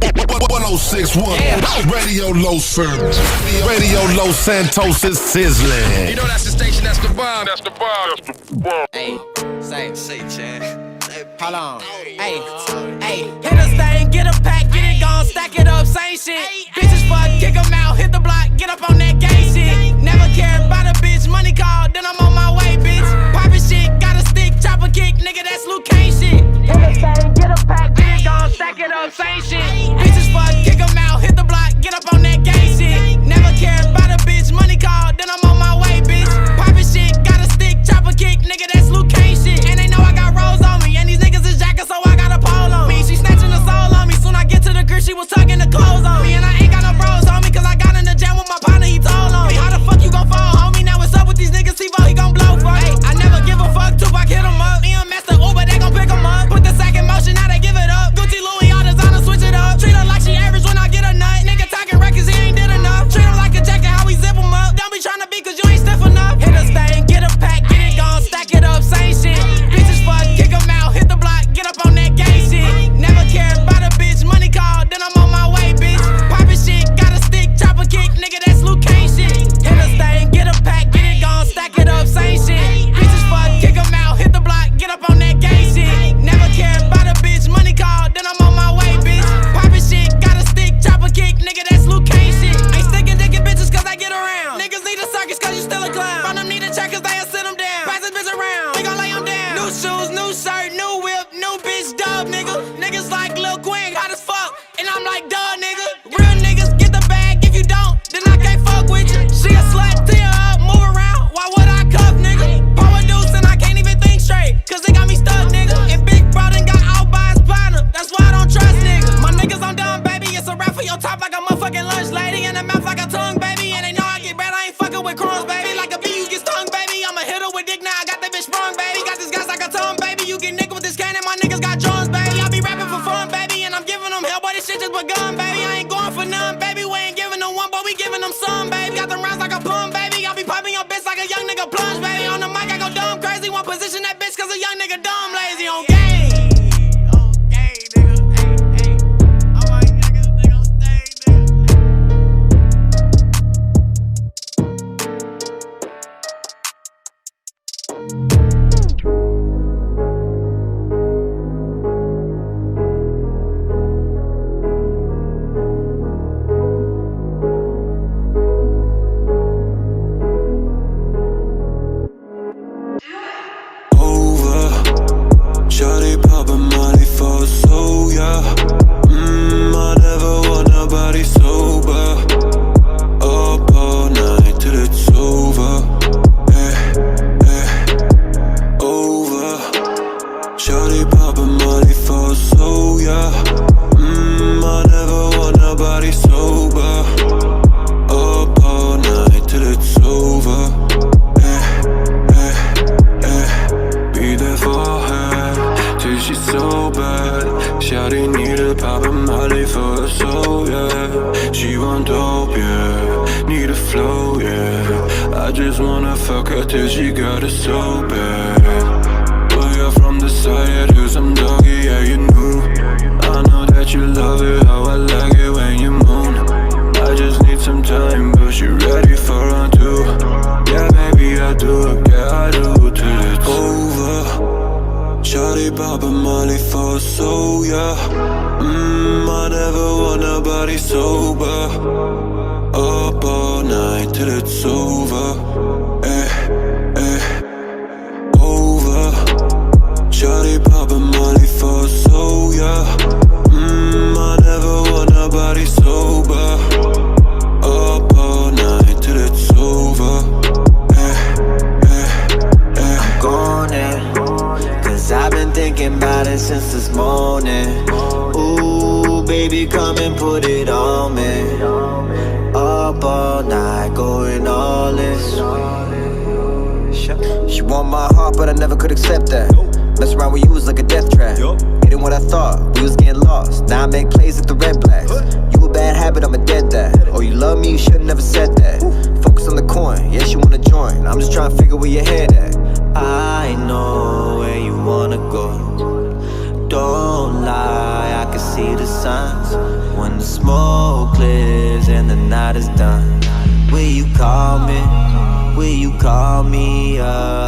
1061 yeah. Radio Los Santos. Radio Los Santos is sizzling. You know that's the station, that's the vibe. That's the vibe. That's the vibe. Hey, say, say, Chad. Hold on. Hey, hey. Hit a thing, get a pack, get it gone, stack it up, same shit. Ay, Bitches fuck, kick them out, hit the block, get up on that gay shit. Never care about a bitch, money call, then I'm on my way, bitch. Poppin' shit, got a stick, chopper kick, nigga, that's Luke shit. Hit a thing, get a pack, stack it up, same shit. Bitches fuck, kick them out, hit the block, get up on that gang shit. Never care about a bitch, money call, then I'm on my way, bitch. Poppin' shit, got a stick, chopper kick, nigga, that's Luke Kane shit. And they know I got rolls on me, and these niggas is jacking, so I got a pole on me. She snatchin' the soul on me, soon I get to the crib, she was tuggin' the clothes on me, and I tears, you got a soul could accept that. Mess around with you was like a death trap. Hitting what I thought, we was getting lost. Now I make plays at the red blacks. You a bad habit, I'm a dead that. Oh, you love me, you should've never said that. Focus on the coin, yeah, she wanna join. I'm just trying to figure where your head at. I know where you wanna go. Don't lie, I can see the signs. When the smoke clears and the night is done, will you call me? Will you call me up?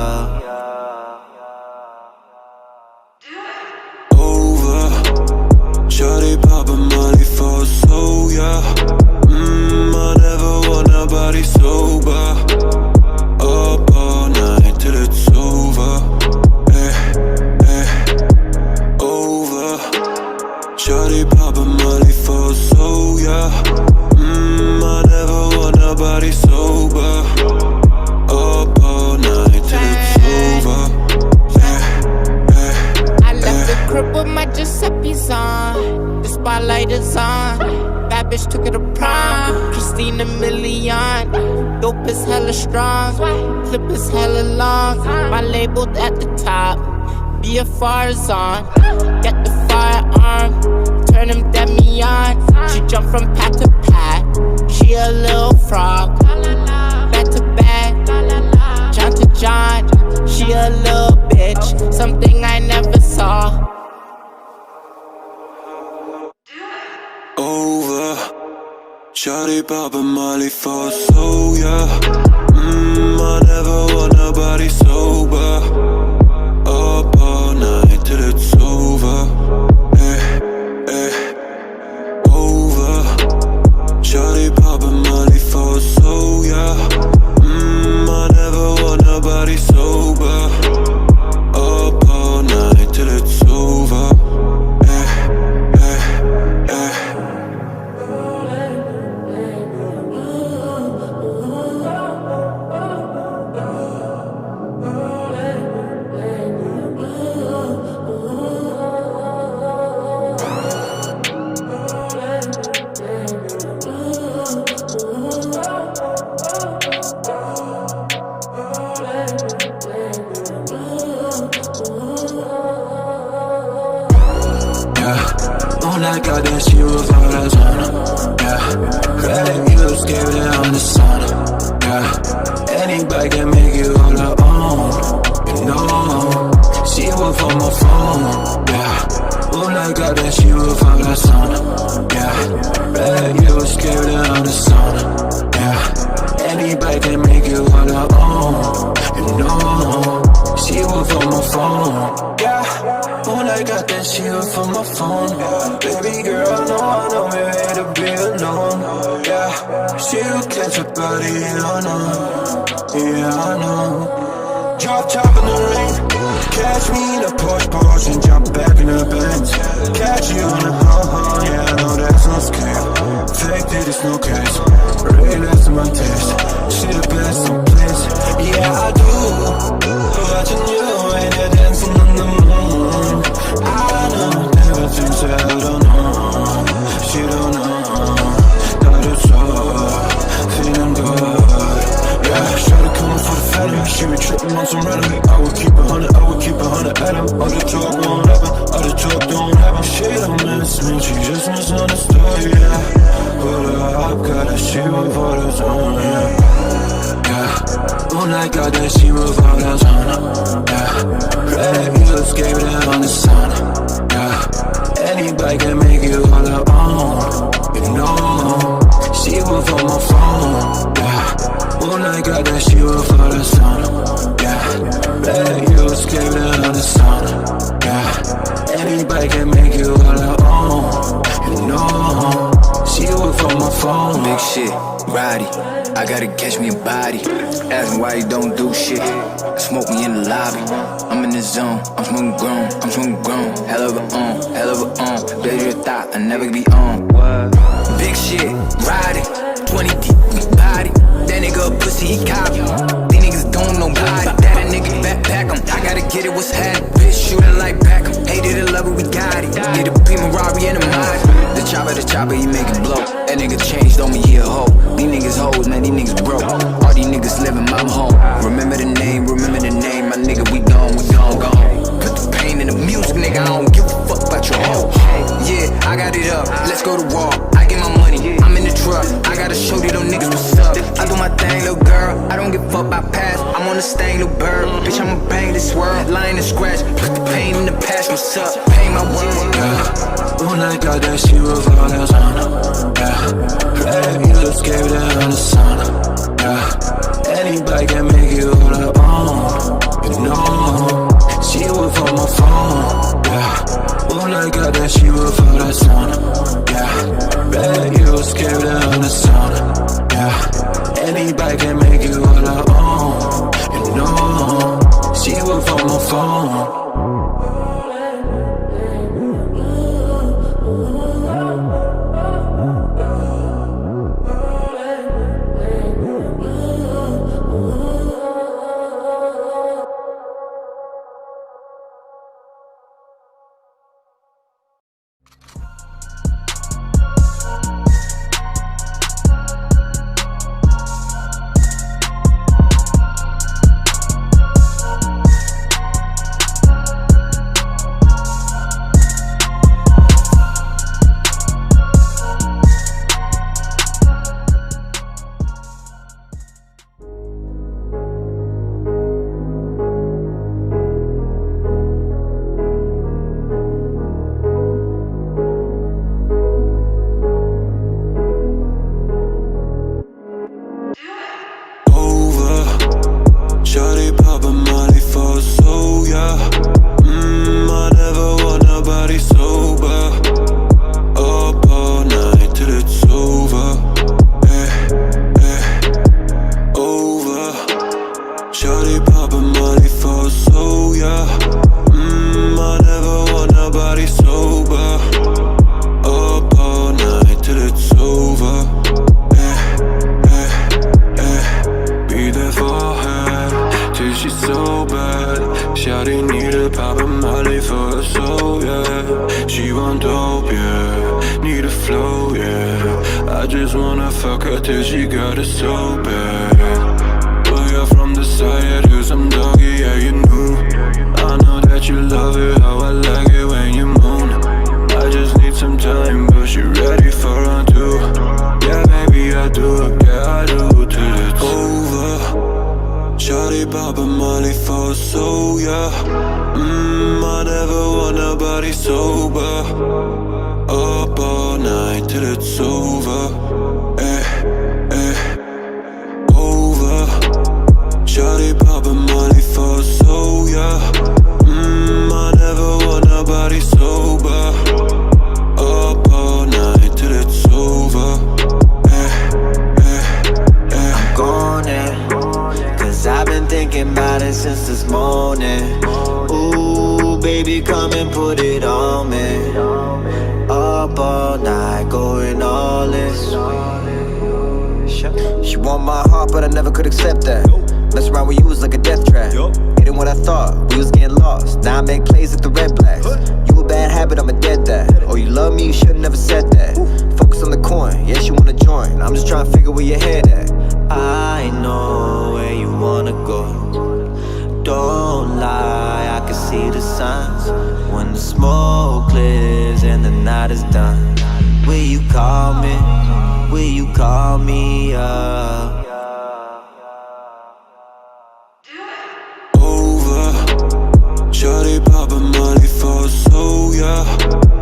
phone. Yeah. Ooh, like I that she would for the sun. Yeah. Bet you were scared of the sun. Yeah. Anybody can make you all her own. You know, she would for my phone.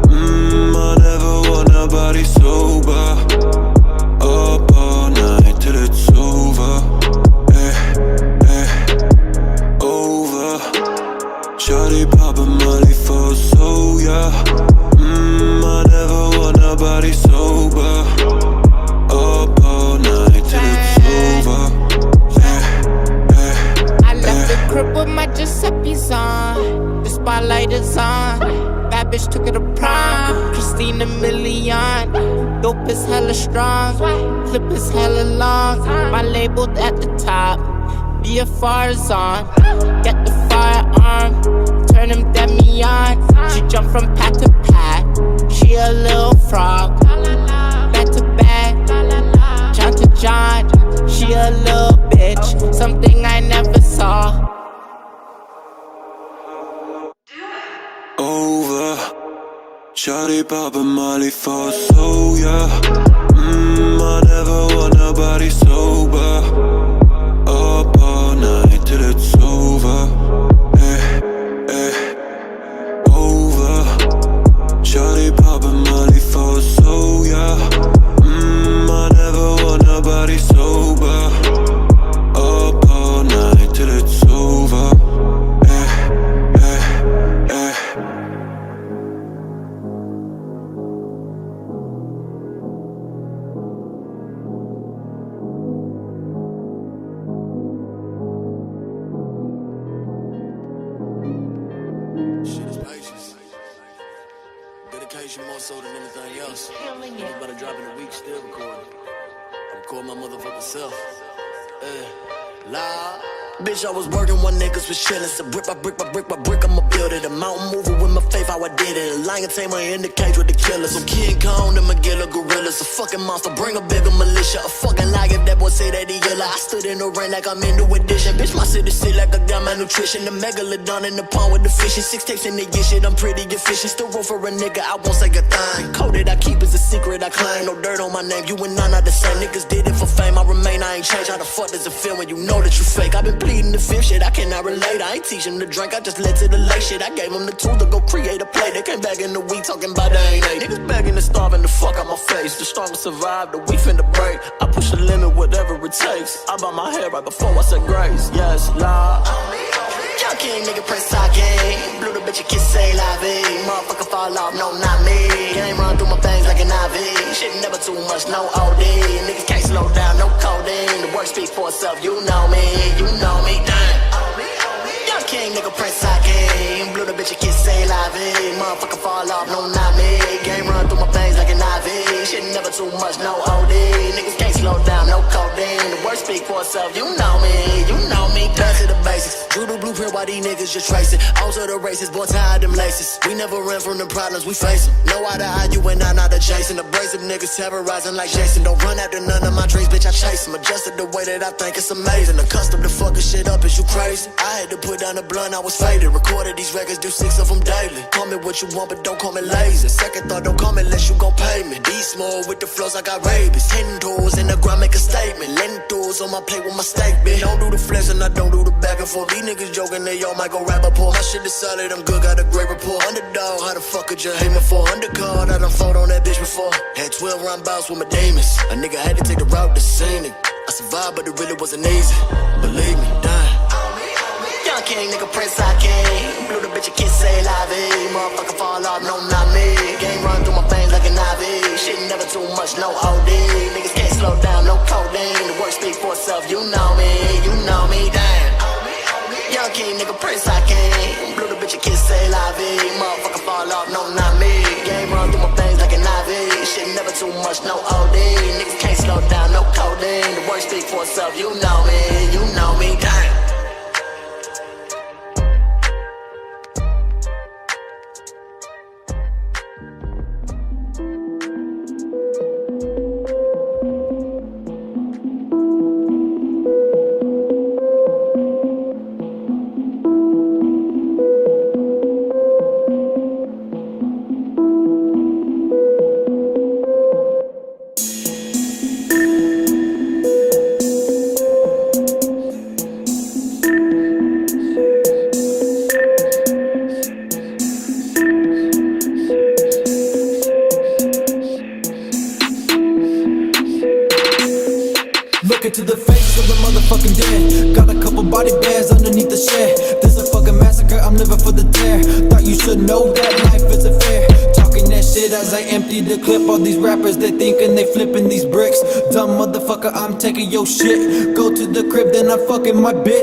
Mmm, I never want nobody sober. Up all night till it's over. Hey, hey, over. Shorty poppin' money for so yeah. Mmm, I never want nobody sober. Up all night till it's over. Hey, hey, I left the crib with my Giuseppe's on. The spotlight is on. Bitch took it to prime. Christina Milian. Dope is hella strong. Clip is hella long. My label at the top. BFR is on. Get the firearm. Turn him demi on. She jump from pat to pat. She a little frog. Back to back. John to John. She a little bitch. Something I never saw. Shawty pop a molly for so yeah. Mmm, I never want nobody sober. Chillin'. So brick by brick by lion tamer in the cage with the killers. I'm King Kong, the Magilla gorillas. A fucking monster, bring a bigger militia. A fucking lie if that boy say that he yellow. I stood in the rain like I'm in the edition. Bitch, my city sit like I got my nutrition. The megalodon in the pond with the fishing. Six tapes in the year, shit, I'm pretty efficient. Still roll for a nigga, I won't say a thing. Coded, I keep is a secret, I claim. No dirt on my name, you and I not the same. Niggas did it for fame, I remain, I ain't changed. How the fuck does it feel when you know that you fake? I've been pleading the fifth shit, I cannot relate. I ain't teach him to drink, I just let to the late shit. I gave him the tools to go create a play. They came back in the week talking about they ain't eight. Niggas begging to starving the fuck out my face. The strongest survive, the weak finna break. I push the limit, whatever it takes. I bow my head right before I say grace. Yes, Lord. Young king, nigga, press I game. Blew the bitch a kiss, say la vie. Motherfucker fall off, no, not me. Game run through my veins like an IV. Shit never too much, no OD. Niggas can't slow down, no codeine. The work speaks for itself, you know me, you know me, damn. Young king, nigga, press I game. Blew the bitch kiss, say la vie. Motherfucker fall off, no, not me. Game run through my veins Shit never too much, no OD. Niggas can't slow down, no codeine. The work speak for itself, you know me, you know me. Back to the basics. Drew the blueprint while these niggas just tracing. Out to the races, boy, tired them laces. We never ran from the problems we face. No eye to eye, you and I not adjacent. Abrasive niggas terrorizing like Jason. Don't run after none of my dreams, bitch, I chase them. Adjusted the way that I think it's amazing. Accustomed to fucking shit up, is you crazy? I had to put down the blunt, I was faded. Recorded these records, do six of them daily. Call me what you want, but don't call me lazy. Second thought, don't call me unless you gon' pay me. Beast small with the flows, I got rabies. Hidden doors in the ground, make a statement. Lentils on my plate with my steak, bitch. Don't do the flex and I don't do the back and forth. These niggas joking, they all might go rap a My shit is solid, I'm good, got a great rapport. Underdog, how the fuck could you hate me for? Undercard, I done fought on that bitch before. Had 12 round bouts with my demons. A nigga had to take the route to scenic. I survived, but it really wasn't easy. Believe me, king, nigga, Prince I came. Blew the bitch a kiss, say la vie. Eh? Motherfucker fall off, no, not me. Game run through my veins like an IV. Shit never too much, no OD. Niggas can't slow down, no codeine. The work speak for itself, you know me, you know me, damn. Young king, nigga, Prince I came. Blew the bitch a kiss, say la vie. Eh? Motherfucker fall off, no, not me. Game run through my veins like an IV. Shit never too much, no OD. Niggas can't slow down, no codeine. The work speak for itself, you know me, you know me, damn. Then I'm fucking my. Bitch,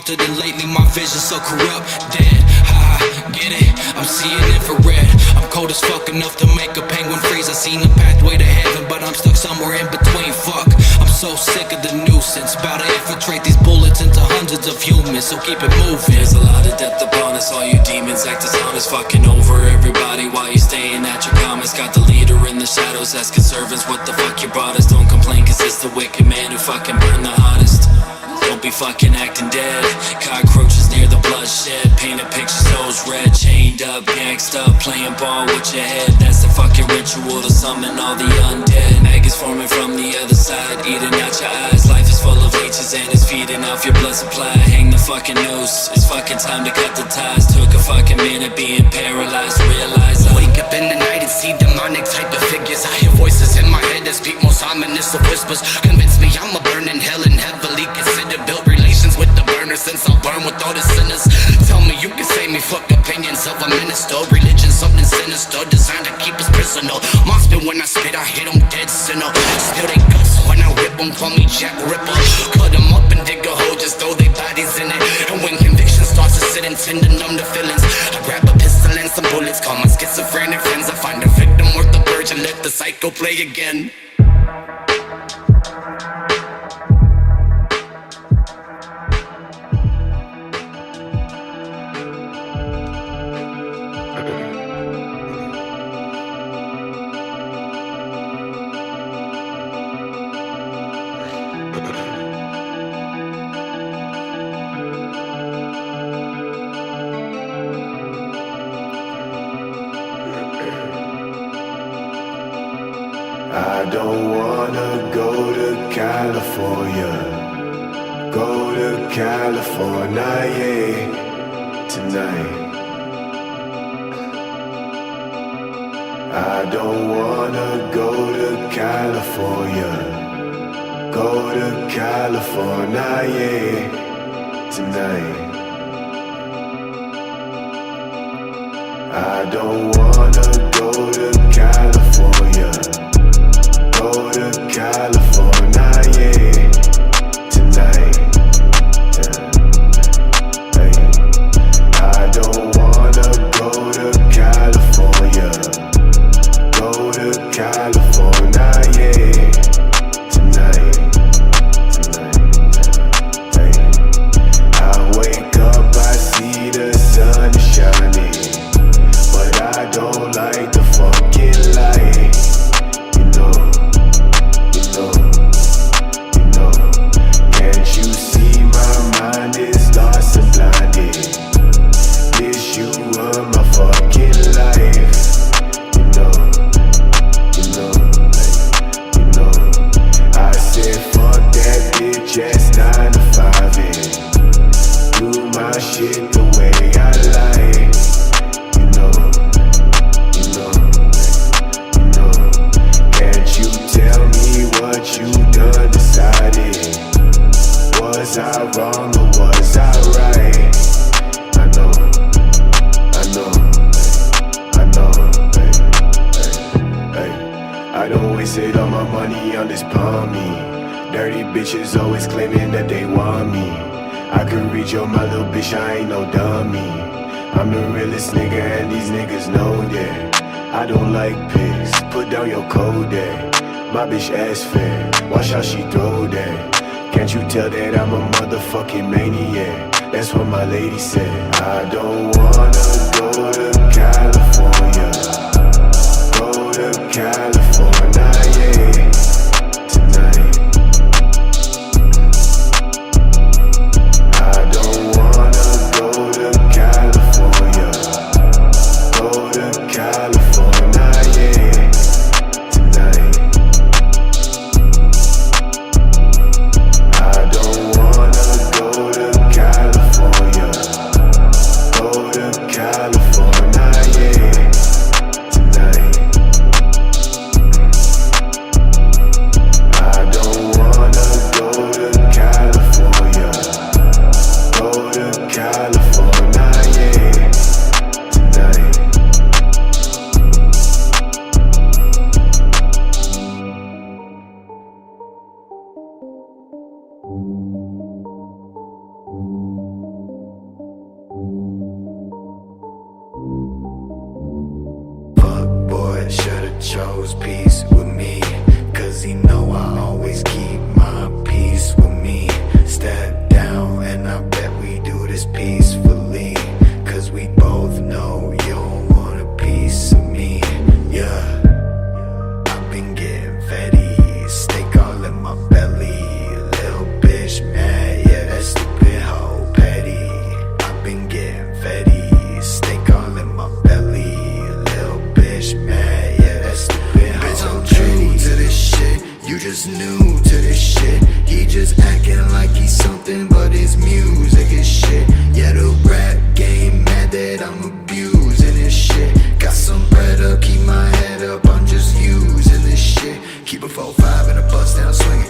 altered, and lately my vision's so corrupt. Dead, ha, get it? I'm seeing infrared. I'm cold as fuck enough to make a penguin freeze. I seen the pathway to heaven, but I'm stuck somewhere in between. Fuck, I'm so sick of the nuisance. About to infiltrate these bullets into hundreds of humans, so keep it moving. There's a lot of death upon us, all you demons act as honest. Fucking over everybody while you staying at your comments. Got the leader in the shadows, asking servants what the fuck you brought us. Don't complain, cause it's the wicked man who fucking burned the hottest. Don't be fucking acting ball with your head. That's the fucking ritual to summon all the undead. Maggots forming from the other side. Eating out your eyes. Life is full of leeches and it's feeding off your blood supply. Hang the fucking noose. It's fucking time to cut the ties. Took a fucking minute being paralyzed. Realize I wake up in the night and see demonic type of figures. I hear voices in my head that speak most ominous of whispers. Convince me I'm a burning hell and heavily considered built relations with the burner since I'll burn with all the sinners. Tell me you can save me, fuck opinions of a minister. Religion, something sinister, designed to keep us prisoner. Monster when I spit, I hit them dead center. Still they guts when I rip them, call me Jack Ripper. Cut them up and dig a hole, just throw their bodies in it. And when conviction starts to sit and tend to numb the feelings, I grab a pistol and some bullets, call my schizophrenic friends. I find a victim worth the purge and let the cycle play again. California, tonight. I don't wanna go to California. Go to California, tonight. I don't wanna go to California. Go to California, down your code there. My bitch ass fat, watch how she throw that. Can't you tell that I'm a motherfucking maniac? That's what my lady said. I don't wanna go to just new to this shit. He just acting like he's something, but his music is shit. Yeah, the rap game mad that I'm abusing this shit. Got some bread up, keep my head up, I'm just using this shit. Keep a 4-5 and a bust down swinging.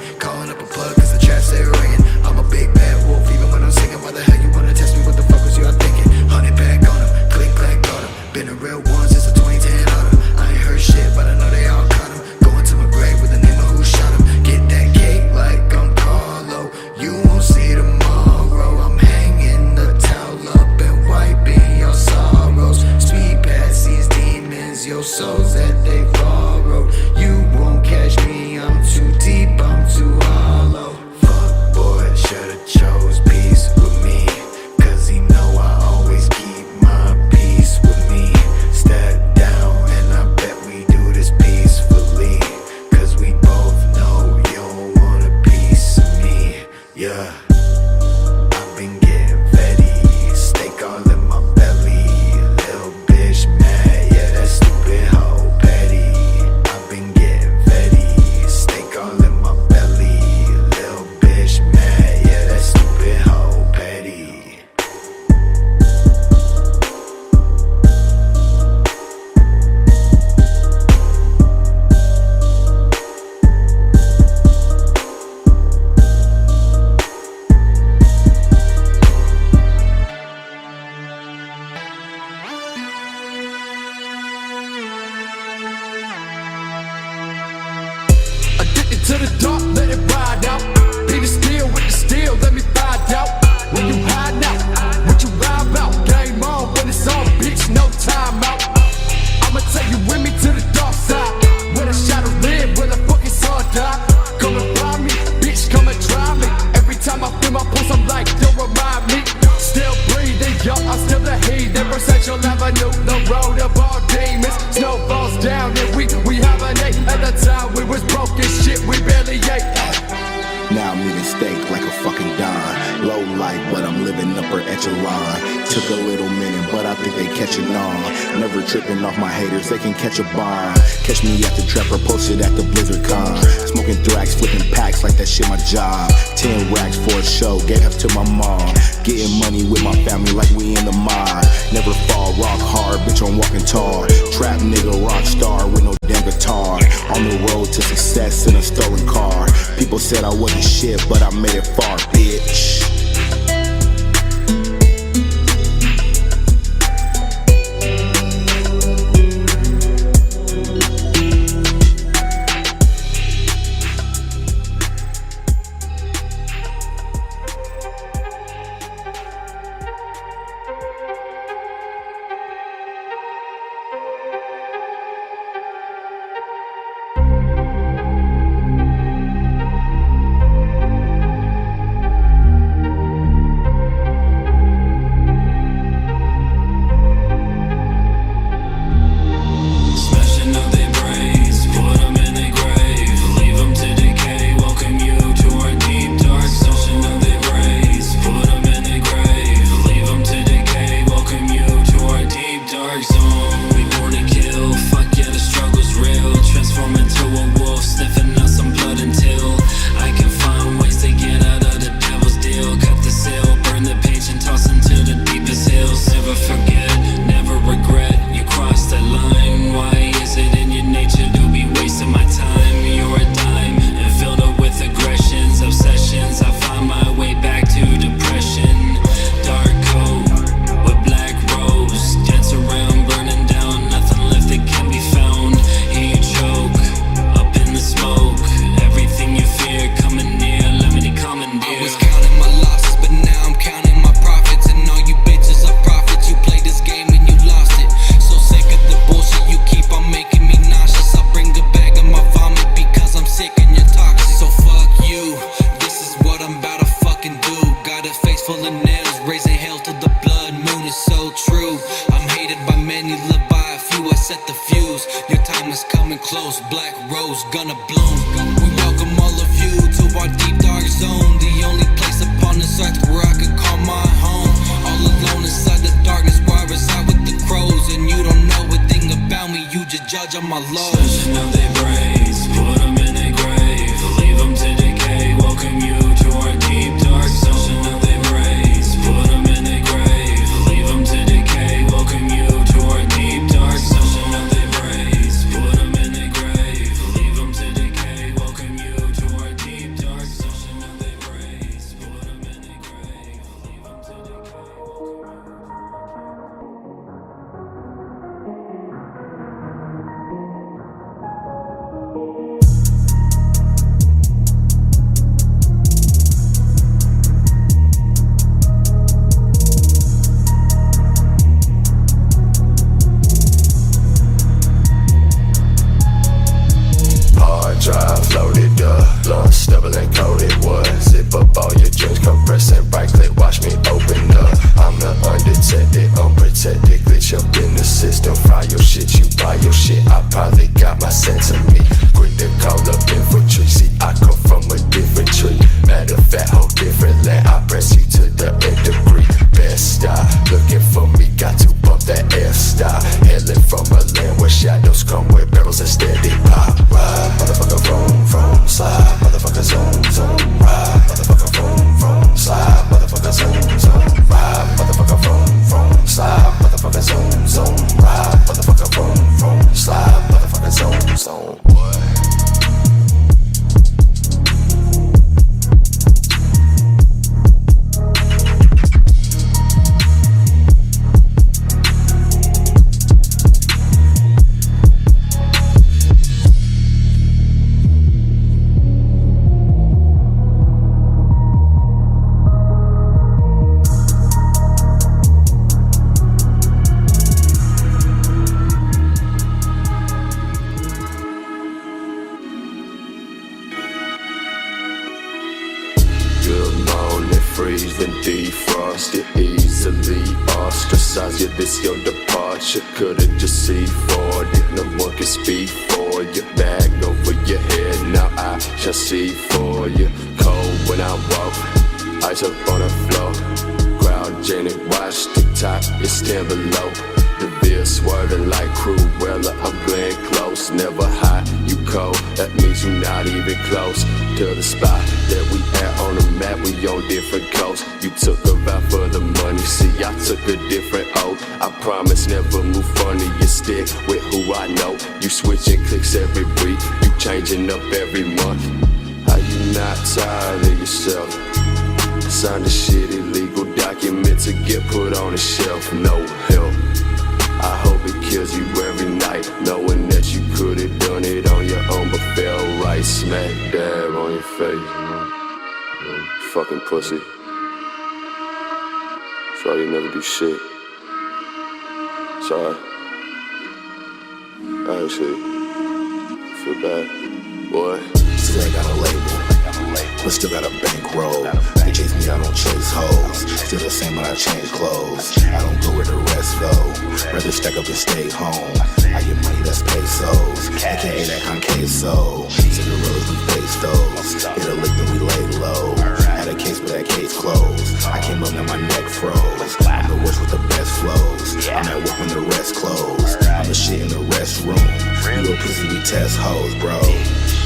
Departure. Could've just see for it. No one can speak for you. Bag over your head, now I shall see for you. Cold when I walk, ice up on the floor. Crowd Janet, watch the TikTok, it's 10 below. The beer swerving like Cruella. I'm Glenn Close, never high, you cold. That means you're not even close to the spot that we at on the map. We on different coasts. You took a vow for the money, see, I took a different. I promise never move funny. You stick with who I know. You switching clicks every week, you changing up every month. Are you not tired of yourself? Signed a shit illegal document to get put on a shelf. No help. I hope it kills you every night, knowing that you could have done it on your own, but fell right smack dab on your face. Fucking pussy. Sorry you never do shit. Sorry. I actually feel bad. Boy. Still ain't got a label. But still got a bankroll. They chase me, I don't chase hoes. Still the same when I change clothes. I don't go where the rest go. Rather stack up and stay home. I get money that's pesos. AKA that con queso. Cigarillas we face those. Hit a lick then we lay low. But that case closed. I came up now my neck froze. I'm the worst with the best flows. I'm at work when the rest close. I'm the shit in the restroom. A pussy, we test hoes, bro.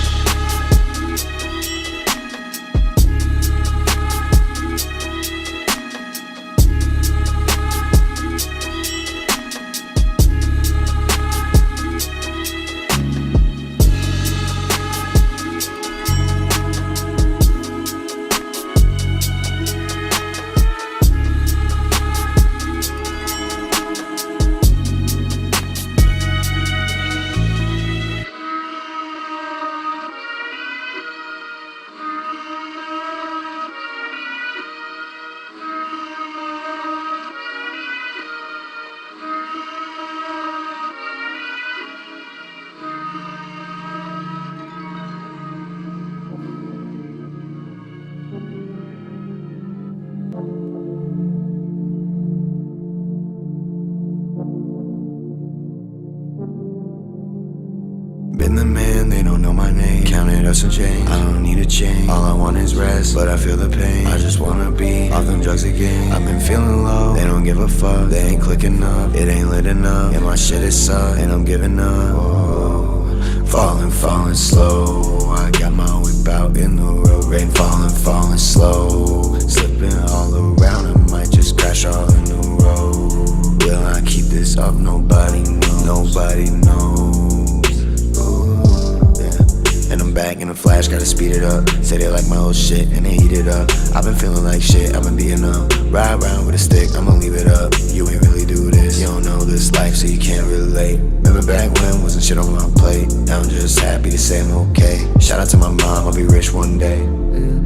Back in a flash, gotta speed it up. Say they like my old shit and they heat it up. I've been feeling like shit, I've been beating up. Ride around with a stick, I'ma leave it up. You ain't really do this, you don't know this life, so you can't relate. Remember back when wasn't shit on my plate. Now I'm just happy to say I'm okay. Shout out to my mom, I'll be rich one day.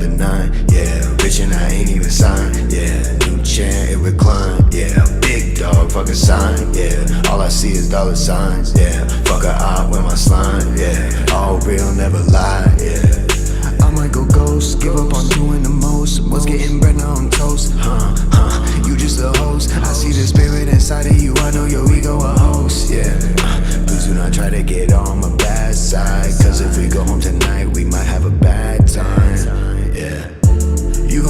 The nine, yeah. Bitch and I ain't even signed, yeah. New chair, it recline, yeah. Big dog, fucking sign, yeah. All I see is dollar signs, yeah. Fuck a op with my slime, yeah. All real, never lie, yeah. I might go ghost, give up on doing the most. Was getting bread, now I'm toast, huh? Huh? You just a host. I see the spirit inside of you. I know your ego a host, yeah. Uh, Please do not try to get on my bad side. Cause if we go home tonight, we might have a bad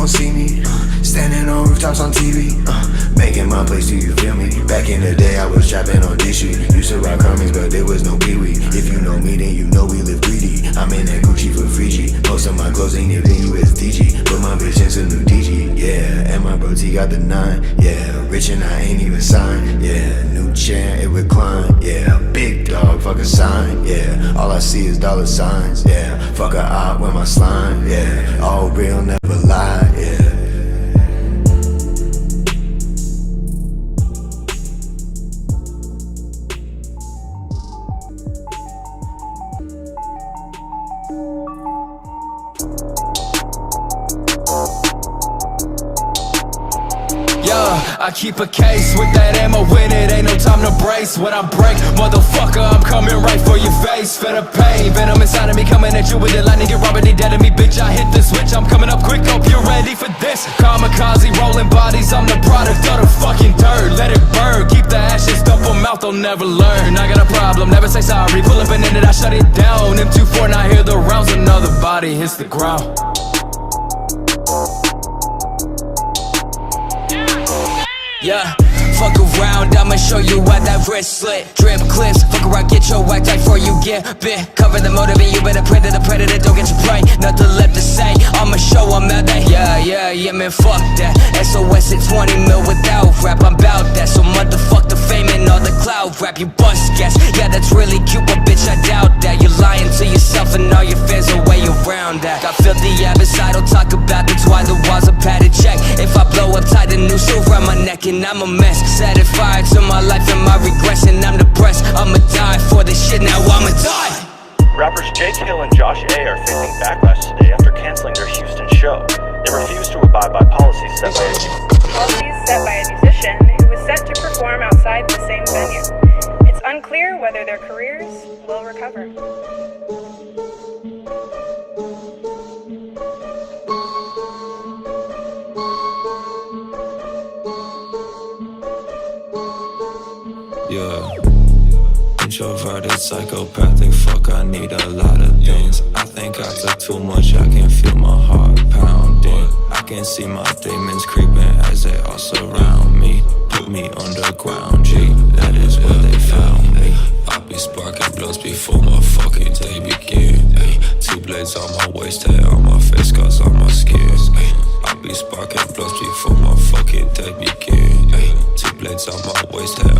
gon' see me. Standing on rooftops on TV, uh, making my place. Do you feel me? Back in the day, I was trapping on this shit. Used to rock Hermes, but there was no Wee. If you know me, then you know we live greedy. I'm in that Gucci for G. Most of my clothes ain't even USDG. But my bitch into new DG, yeah. And my bro T got the nine, yeah. Rich and I ain't even signed, yeah. New chair, it recline, yeah. Big dog, fuck a sign, yeah. All I see is dollar signs, yeah. Fuck a op with my slime, yeah. All real, never lie, yeah. Keep a case with that ammo in it. Ain't no time to brace. When I break, motherfucker, I'm coming right for your face. For the pain, venom inside of me coming at you with the lightning. Robbing, dead of me, bitch. I hit the switch. I'm coming up quick. Hope you're ready for this. Kamikaze rolling bodies. I'm the product of the fucking dirt. Let it burn. Keep the ashes stuff for mouth. They'll never learn. I got a problem. Never say sorry. Pull up and in it. I shut it down. M24 and I hear the rounds. Another body hits the ground. Yeah. Fuck around, I'ma show you why that wrist slit. Drip clips, fuck around, get your whack tight before you get bit. Cover the motive and you better pray to the predator, don't get your prey. Nothing left to say, I'ma show them how they. Yeah, yeah, yeah, man, fuck that. SOS at 20 mil without rap, I'm bout that. So motherfuck the fame and all the cloud rap, you bust gas. Yeah, that's really cute, but bitch, I doubt that. You're lying to yourself and all your fans are way around that. Got filthy habits, I don't talk about that's why the walls are padded. Check if I blow up tight, the noose around my neck and I'm a mess. Set it fire to my life and my regrets, and I'm depressed. I'ma die for this shit, now I'ma die. Rappers Jake Hill and Josh A are facing backlash today after canceling their Houston show. They refused to abide by policies set by Policies set by a musician who was set to perform outside the same venue. It's unclear whether their careers will recover. Yeah. Introverted, psychopathic, fuck, I need a lot of things. I think I too much, I can feel my heart pounding. I can see my demons creeping as they all surround me. Put me underground, G, that is where they found me. I be sparking blows before my fucking day begin. Ay, two blades on my waist, hair on my face, scars on my skin. Ay, I be sparking blows before my fucking day begin. Ay, two blades on my waist, hair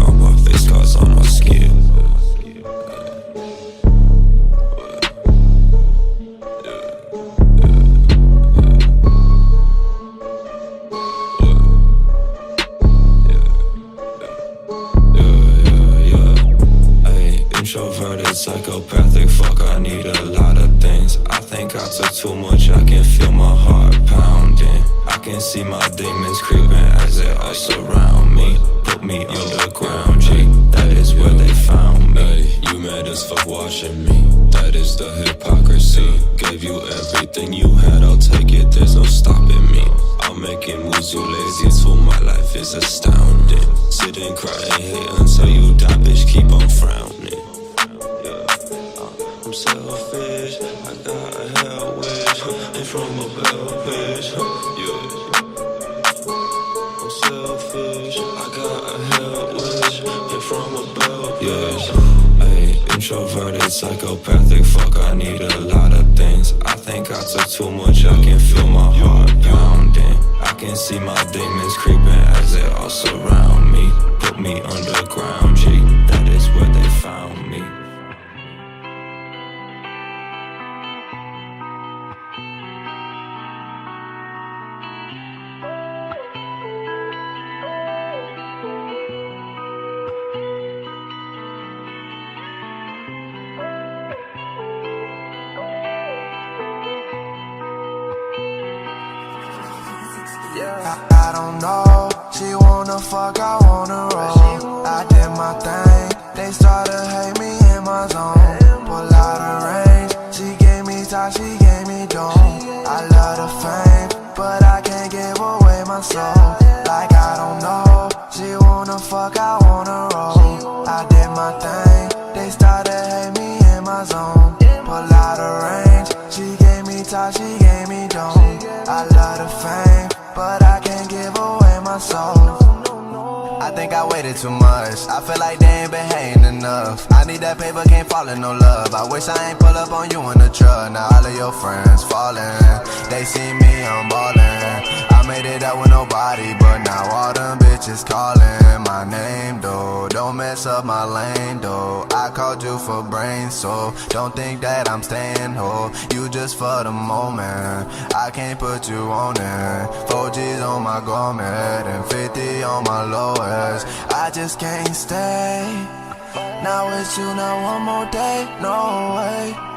you for brain, so don't think that I'm staying ho. You just for the moment. I can't put you on it. 4G's on my garment and 50 on my lowest. I just can't stay. Now it's you, now one more day, no way.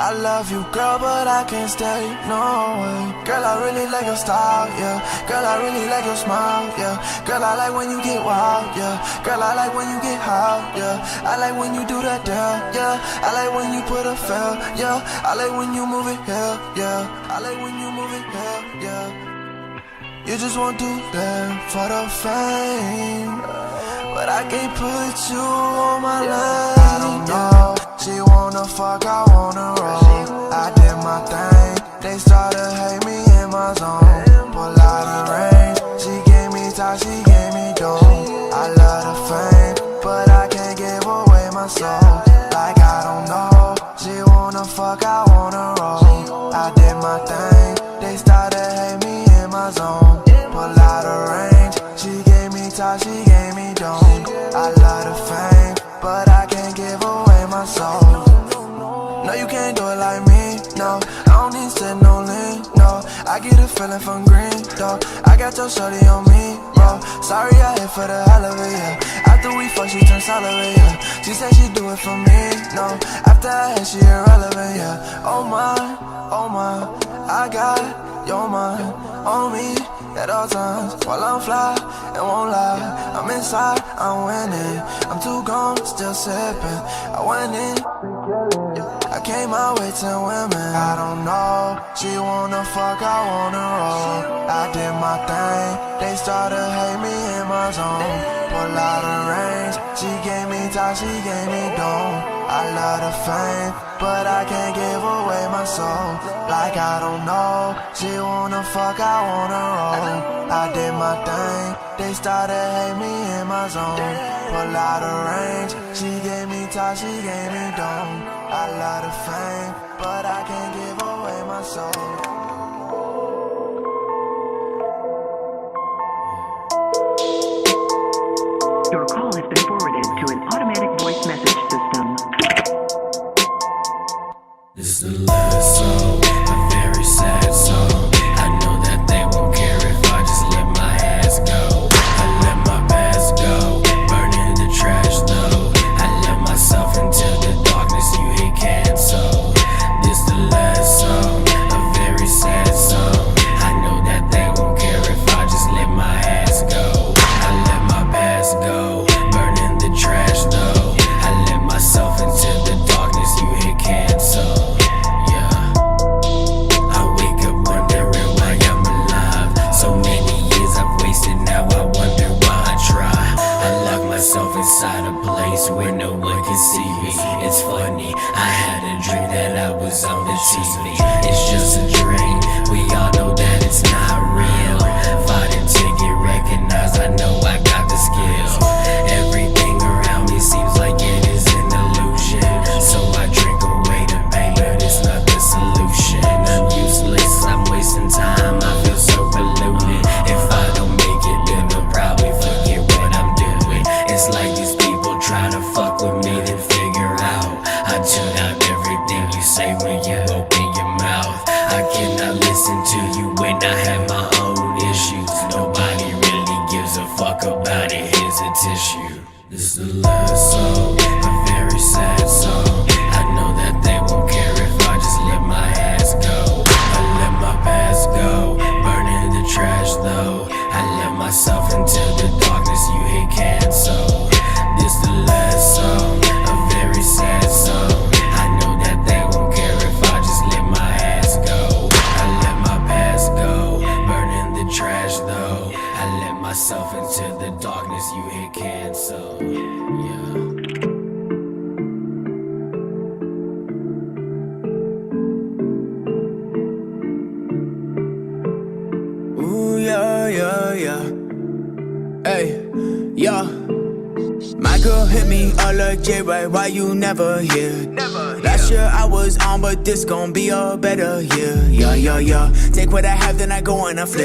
I love you, girl, but I can't stay, no way. Girl, I really like your style, yeah. Girl, I really like your smile, yeah. Girl, I like when you get wild, yeah. Girl, I like when you get high, yeah. I like when you do that down, yeah. I like when you put a fail, yeah. I like when you move it here, yeah. I like when you move it here, yeah. You just want to that for the fame, but I can't put you on my line. I don't know. She wanna fuck, I wanna roll. I did my thing. They started hate me in my zone. Pull out a range. She gave me time, she gave me dome. I love the fame, but I can't give away my soul. Like I don't know. She wanna fuck, I wanna roll. I did my thing. They started hate me in my zone. Pull out a range. She gave me time, she gave me dome. I love the fame, but I soul. No, you can't do it like me, no. I don't need to no link, no. I get a feeling from green, though. I got your shorty on me, bro. Sorry I hit for the hell of it, yeah. After we fuck, she turned salary, yeah. She said she do it for me, no. After I hit, she irrelevant, yeah. Oh my, oh my, I got your mind on me at all times while I'm fly and won't lie. I'm inside, I'm winning. I'm too gone, still sipping. I went in. I came out with 10 women. I don't know. She wanna fuck, I wanna roll. I did my thing. They started hate me in my zone. Pull out a range. She gave me time, she gave me dome. I love the fame, but I can't give away my soul. Like I don't know. She wanna fuck, I wanna roll. I did my thing. They started hate me in my zone. Pull out a range. She gave me time, she gave me dome. I love the fame, but I can't give away my soul. Your call has been forwarded Is the last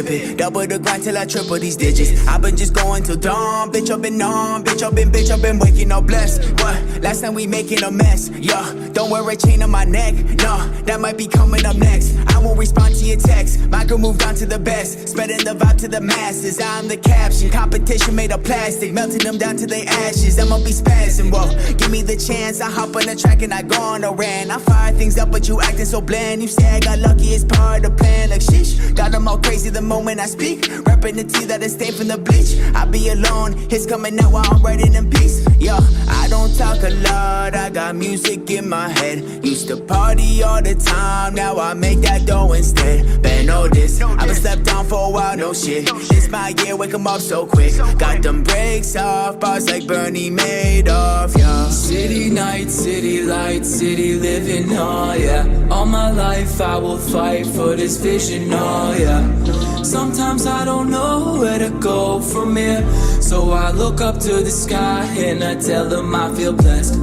flip it. Double the grind till I triple these digits. I've been just going till dawn. Bitch, I've been on. Bitch, I've been, bitch, I've been waking up blessed. What? Time we making a mess. Yeah, don't wear a chain on my neck. No, that might be coming up next. I won't respond to your text. My girl moved on to the best. Spreading the vibe to the masses. I'm the caption. Competition made of plastic. Melting them down to their ashes. I'ma be spazzing. Whoa, give me the chance. I hop on the track and I go on a rant. I fire things up, but you acting so bland. You say I got lucky, it's part of the plan. Like sheesh, got them all crazy the moment I speak. Rapping the tea that is stained from the bleach. I be alone, hits coming out while I'm writing in peace. Yeah, I don't talk a lot, I got music in my head. Used to party all the time, now I make that dough instead. Been know this, I been slept on for a while, no shit. This my year, wake 'em up so quick. Got them breaks off, bars like Bernie Madoff, yeah. City nights, city lights, city living, oh yeah. All my life I will fight for this vision, oh yeah. Sometimes I don't know where to go from here. So I look up to the sky and I tell them I feel blessed.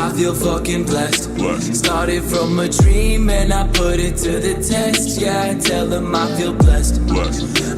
I feel fucking blessed. Started from a dream and I put it to the test. Yeah, I tell them I feel blessed.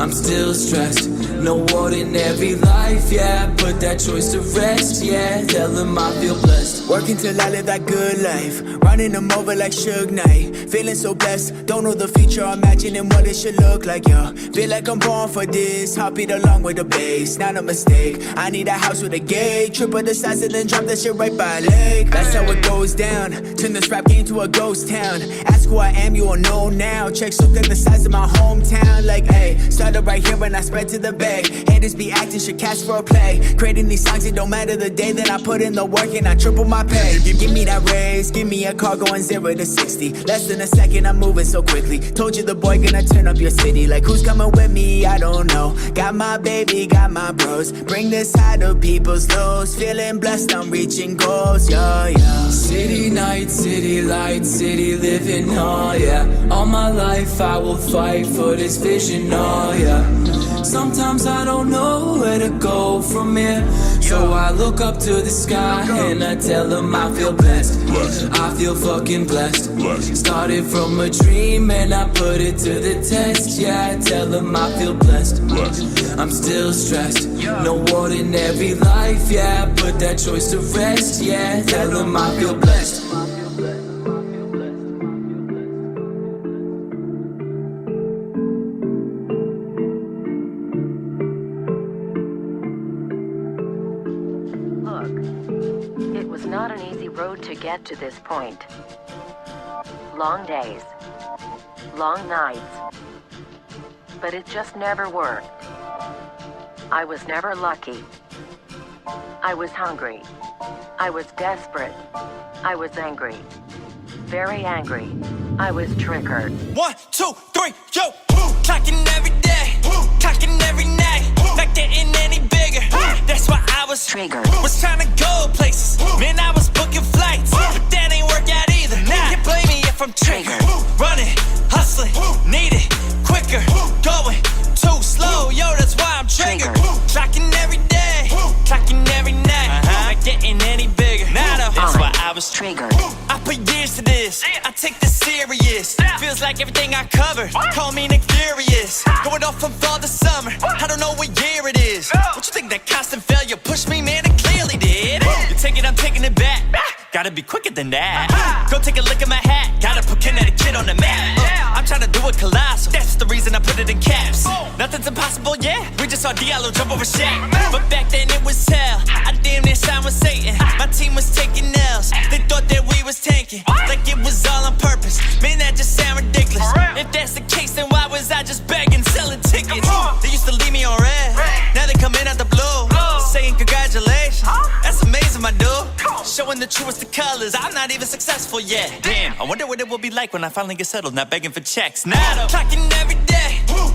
I'm still stressed. No ordinary life, yeah. Put that choice to rest, yeah. Tell them I feel blessed. Working till I live that good life. Running them over like Suge Knight. Feeling so blessed. Don't know the future, imagining what it should look like, yo. Feel like I'm born for this. Hop it along with the bass, not a mistake. I need a house with a gate. Triple the size and then drop that shit right by lake. That's how it goes down. Turn this rap game to a ghost town. Ask who I am, you will know now. Check look at the size of my hometown. Like, hey, started right here and I spread to the bay. Haters be acting, should cast for a play. Creating these songs, it don't matter the day that I put in the work and I triple my pay. Give, me that raise, give me a car going zero to 60. Less than a second, I'm moving so quickly. Told you the boy gonna turn up your city. Like, who's coming with me? I don't know. Got my baby, got my bros. Bring this high to people's lows. Feeling blessed, I'm reaching goals, yeah, yeah. City nights, city lights, city living, oh yeah. All my life I will fight for this vision, oh yeah. Sometimes I don't know where to go from here. So I look up to the sky and I tell them I feel blessed. I feel fucking blessed. Started from a dream and I put it to the test. Yeah, I tell them I feel blessed. I'm still stressed. No ordinary life. Yeah, I put that choice to rest. Yeah, tell them I feel blessed. To this point. Long days, long nights, but it just never worked. I was never lucky. I was hungry. I was desperate. I was angry. Very angry. I was triggered. One, two, three, yo, woo. Clocking every day, woo. Clocking every night. Not getting any bigger. Ah! That's why I was triggered. Was trying to go places. Man, I was booking flights. But that ain't work out either. Now nah. you can blame me if I'm triggered. Running, hustling, need it. Was triggered. I put years to this. I take this serious. Feels like everything I cover. Call me Nick Furious. Going off from fall to summer. I don't know what year it is. What you think that constant failure pushed me, man? It clearly did. You take it, I'm taking it back. Gotta be quicker than that. Go take a look at my hat. Gotta put kinetic kid on the map. Uh, trying to do it colossal. That's the reason I put it in caps. Nothing's impossible, yeah. We just saw Diallo jump over Shaq. But back then it was hell. I damn near signed with Satan. My team was taking L's. They thought that we was tanking. Like it was all on purpose. Man, that just sound ridiculous. If that's the case, then why was I just begging, selling tickets? They used to leave me on red. Now they come in out the blue. Saying congratulations. That's amazing, my dude. Showing the truest of colors. I'm not even successful yet. Damn, I wonder what it will be like when I finally get settled. Not begging for checks. Now, clocking every day.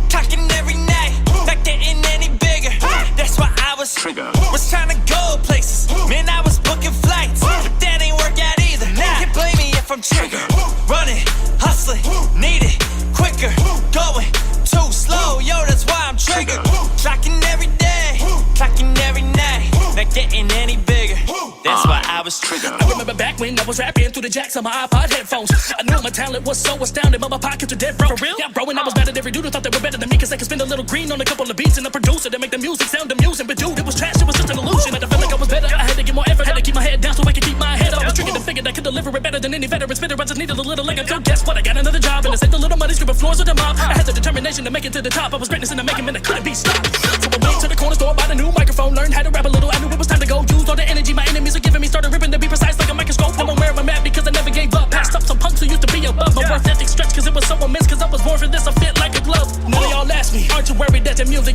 Clocking every night. Not getting any bigger. That's why I was trigger. Was trying to go places. Man, I was booking flights. But that ain't work out either. Now, can't blame me if I'm trigger. Running, hustling, need it quicker. Going too slow. Yo, that's why I'm triggered. Clocking every day. Clocking every night. Not getting any bigger. That's why um, I was triggered. I remember back when I was rapping through the jacks on my iPod headphones. I knew my talent was so astounding, but my pockets were dead broke. For real? Yeah, bro, and I was mad at every dude who thought they were better than me, cause they could spend a little green on a couple of beats and a producer to make the music sound amusing. But dude, it was trash, it was just an illusion. I felt like I was better. I had to get more effort, had to keep my head down so I could keep my head up. I was triggered and figured I could deliver it better than any veteran spitter. I just needed a little leg up. So guess what? I got another job, and I saved a little money, stripping floors with the mob. I had the determination to make it to the top. I was greatness in the making, and I couldn't be stopped. So I went to the corner store, bought a new microphone, learned how to rap a little. I knew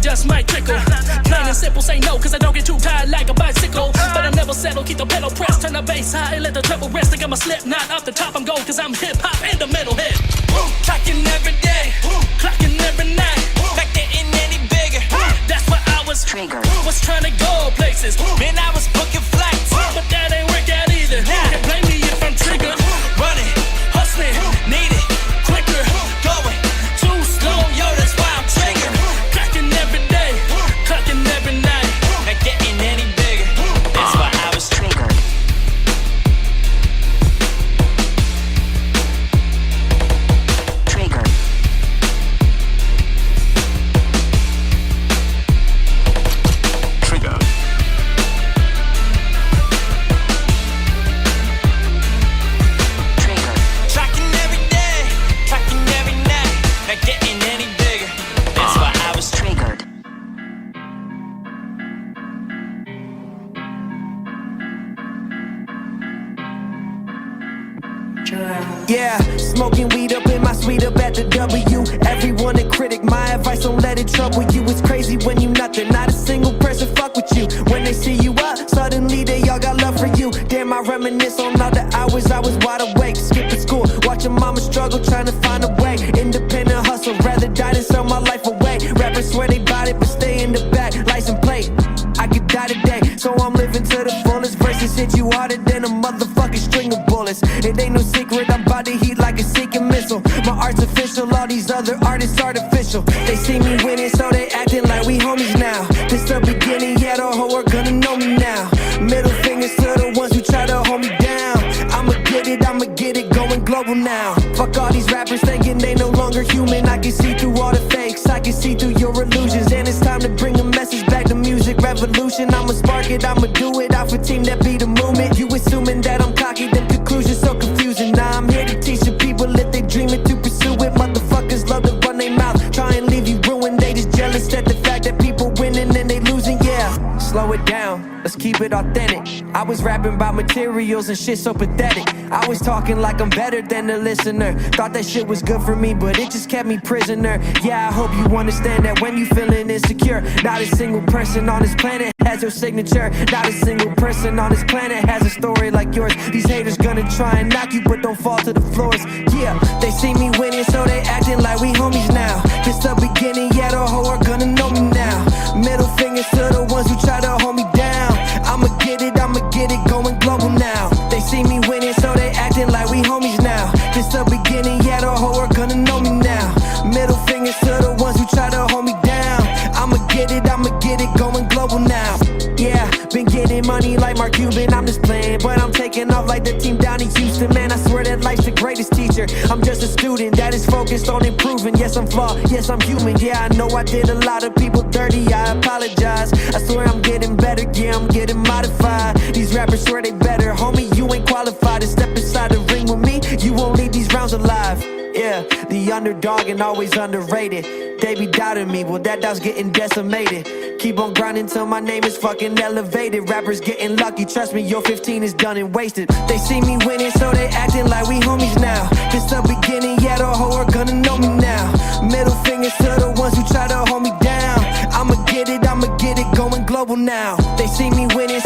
just might trickle? Plain and simple, say no, because I don't get too tired like a bicycle. But I never settle, keep the pedal pressed, turn the bass high, and let the treble rest. Think I'm a slip, not off the top, I'm gold, because I'm hip hop and shit so pathetic. I was talking like I'm better than the listener. Thought that shit was good for me, but it just kept me prisoner. Yeah, I hope you understand that when you feeling insecure, not a single person on this planet has your signature. Not a single person on this planet has a story like yours. These haters gonna try and knock you, but don't fall to the floors. Yeah, they see me winning, so they acting like we homies now. Just the focused on improving. Yes, I'm flawed. Yes, I'm human. Yeah, I know I did a lot of people dirty. I apologize. I swear I'm getting better. Yeah, I'm getting modified. These rappers swear they better. Homie, you ain't qualified to step inside the ring with me. You won't leave these rounds alive. Yeah, the underdog and always underrated. They be doubting me, well, that doubt's getting decimated. Keep on grinding till my name is fucking elevated. Rappers getting lucky, trust me, your 15 is done and wasted. They see me winning, so they acting like we homies now. This the beginning, yeah, the whole world gonna know me now. Middle fingers to the ones who try to hold me down. I'ma get it, I'ma get it, going global now. They see me winning,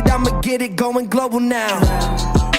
it, I'ma get it, going global now.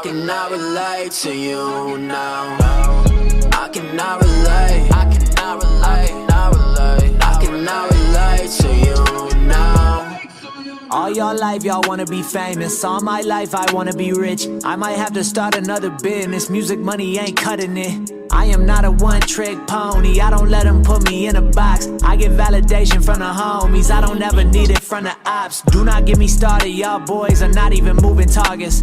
I cannot relate to you now. I cannot relate. I cannot relate. I cannot relate to you now. All your life, y'all wanna be famous. All my life, I wanna be rich. I might have to start another business. Music money ain't cutting it. I am not a one trick pony. I don't let them put me in a box. I get validation from the homies. I don't ever need it from the ops. Do not get me started, y'all boys are not even moving targets.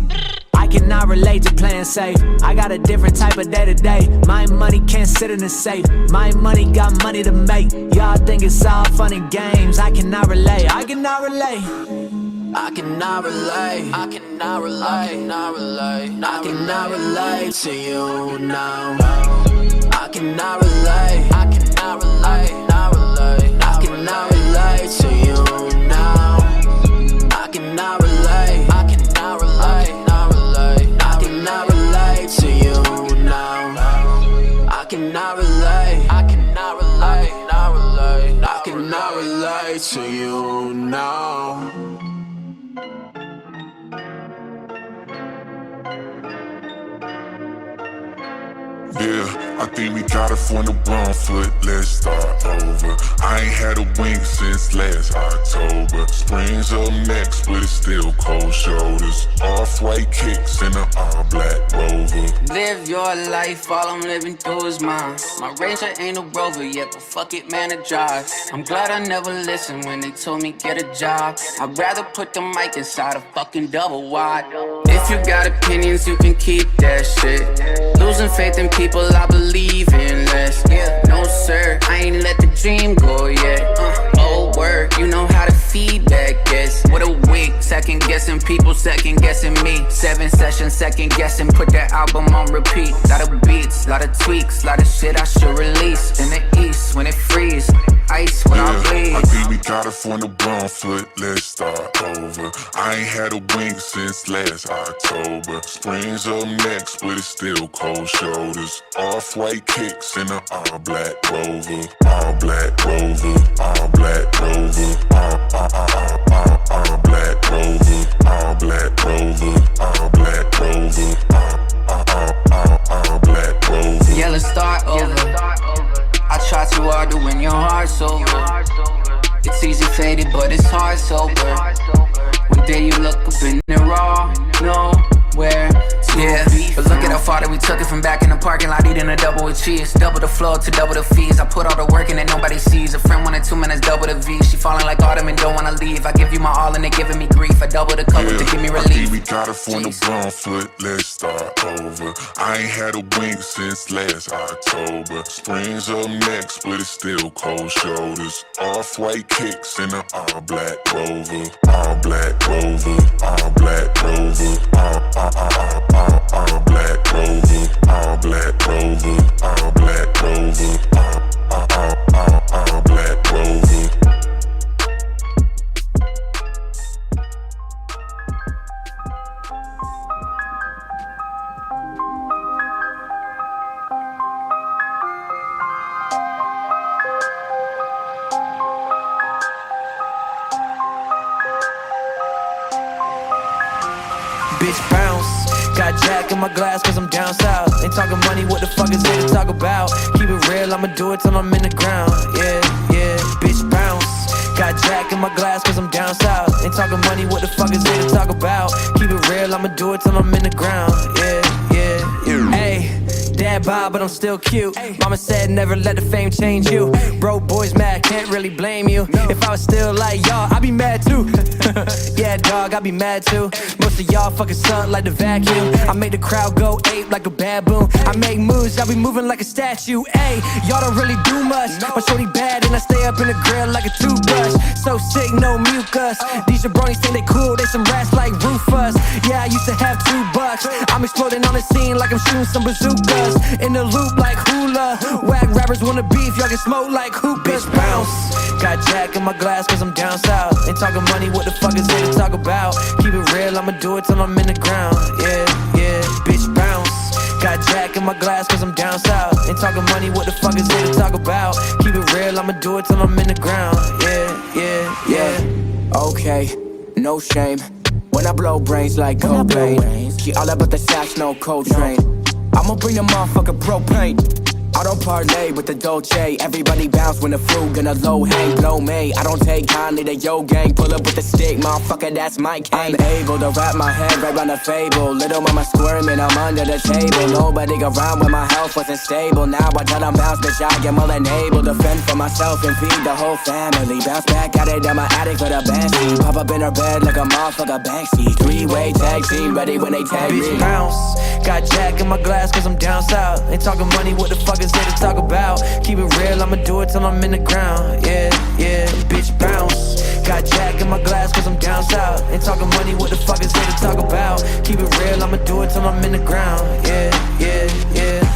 I cannot relate to playing safe. I got a different type of day to day. My money can't sit in a safe. My money got money to make. Y'all think it's all fun and games. I cannot relate. I cannot relate. I cannot relate. I cannot relate. I cannot relate. I cannot relate to you now. I cannot relate. I cannot relate. Not relate. I cannot relate to you now. I cannot relate. I cannot relate. I cannot relate. Not relate. I cannot relate to you now. Yeah, I think we got it from the wrong foot. Let's start over. I ain't had a wink since last October. Springs up next, but it's still cold shoulders. Off white kicks and an all black rover. Live your life, all I'm living through is mine. My Ranger ain't a rover yet, but fuck it, man, it drives. I'm glad I never listened when they told me get a job. I'd rather put the mic inside a fucking double wide. You got opinions, you can keep that shit. Losing faith in people I believe in less. Yeah, no sir, I ain't let the dream go yet. Uh, word, you know how to feedback gets. What a week, second guessing people, second guessing me. Seven sessions, second guessing, put that album on repeat. Lot of beats, lot of tweaks, lot of shit I should release. In the east, when it freeze, ice when I bleed. I think we got it from the wrong foot. Let's start over. I ain't had a wink since last October. Springs up next, but it's still cold shoulders. Off white kicks and an all black rover. All black rover. All black rover. All, all, all, all, all black rover. All black rover. All black rover. All, all, all, all, all black rover. Yeah, let's start over. I try too hard to win your heart over. It's easy faded, but it's hard sober. One day you look up in the raw, nowhere. Yeah, but look at how far that we took it from back in the parking lot, eating a double with cheese. Double the flow to double the fees. I put all the work in and nobody sees. A friend wanted two minutes, double the V. She falling like autumn and don't wanna leave. I give you my all and they giving me grief. I double the cover to give me I think relief. we got it from the wrong foot. Let's start over. I ain't had a wink since last October. Springs up next, but it's still cold shoulders. Off white kicks in an all black rover. All black rover. All black rover. All, all, all, all, all black rover. All black rover. All black rover. All, all, all, all, all black rover. Bitch. Got Jack in my glass cause I'm down south. Ain't talking money, what the fuck is it to talk about? Keep it real, I'ma do it till I'm in the ground. Yeah, yeah, bitch bounce. Got Jack in my glass cause I'm down south. Ain't talking money, what the fuck is it to talk about? Keep it real, I'ma do it till I'm in the ground. Yeah. Dad bod, but I'm still cute. Mama said never let the fame change you. Bro, boys mad, can't really blame you. If I was still like y'all, I'd be mad too. yeah, dog, I'd be mad too. Most of y'all fucking suck like the vacuum. I make the crowd go ape like a baboon. I make moves, I be moving like a statue. Hey, y'all don't really do much. My shorty bad and I stay up in the grill like a toothbrush. So sick, no mucus. Oh. These jabronis think they cool, they some rats like Rufus. Yeah, I used to have two bucks. I'm exploding on the scene like I'm shooting some bazookas. In the loop like hula. Whack rappers wanna beef, y'all can smoke like hookahs. Bitch, bounce. Got Jack in my glass cause I'm down south. Ain't talking money, what the fuck is it to talk about? about. Keep it real, I'ma do it till I'm in the ground. Yeah, yeah, bitch bounce. Got Jack in my glass cause I'm down south. Ain't talking money, what the fuck is there to talk about? Keep it real, I'ma do it till I'm in the ground. Yeah, yeah, yeah. Okay, no shame. When I blow brains like Cobain, she all about the sax, no Coltrane. I'ma bring the motherfucker propane. I don't parlay with the Dolce. Everybody bounce when the fruit gonna low hang, blow me. I don't take kindly to yo gang. Pull up with the stick, motherfucker, that's my cane. I'm able to wrap my head right around the fable. Little mama squirming, I'm under the table. Nobody around when my health wasn't stable. Now I tell them bounce, bitch, I get more than able to fend for myself and feed the whole family. Bounce back at it, in my attic for the Banshee. Pop up in her bed like a motherfucker Banksy. Three way tag team, ready when they tag Bitch me. bounce. Got Jack in my glass cause I'm down south. Ain't talking money, what the fuck is there to talk about? Keep it real, I'ma do it till I'm in the ground. Yeah, yeah, bitch bounce. Got Jack in my glass cause I'm down south. Ain't talking money, what the fuck is there to talk about? Keep it real, I'ma do it till I'm in the ground. Yeah, yeah, yeah.